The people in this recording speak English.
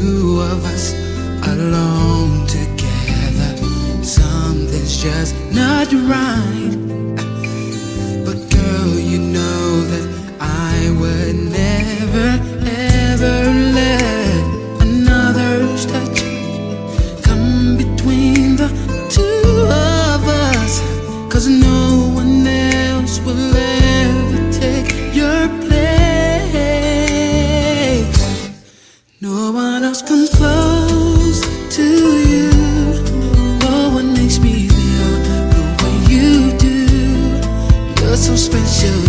two of us alone together. Something's just not right. But girl, you know that I would never, ever let another touch come between the two of us. Cause no one else will ever take your place. No one special.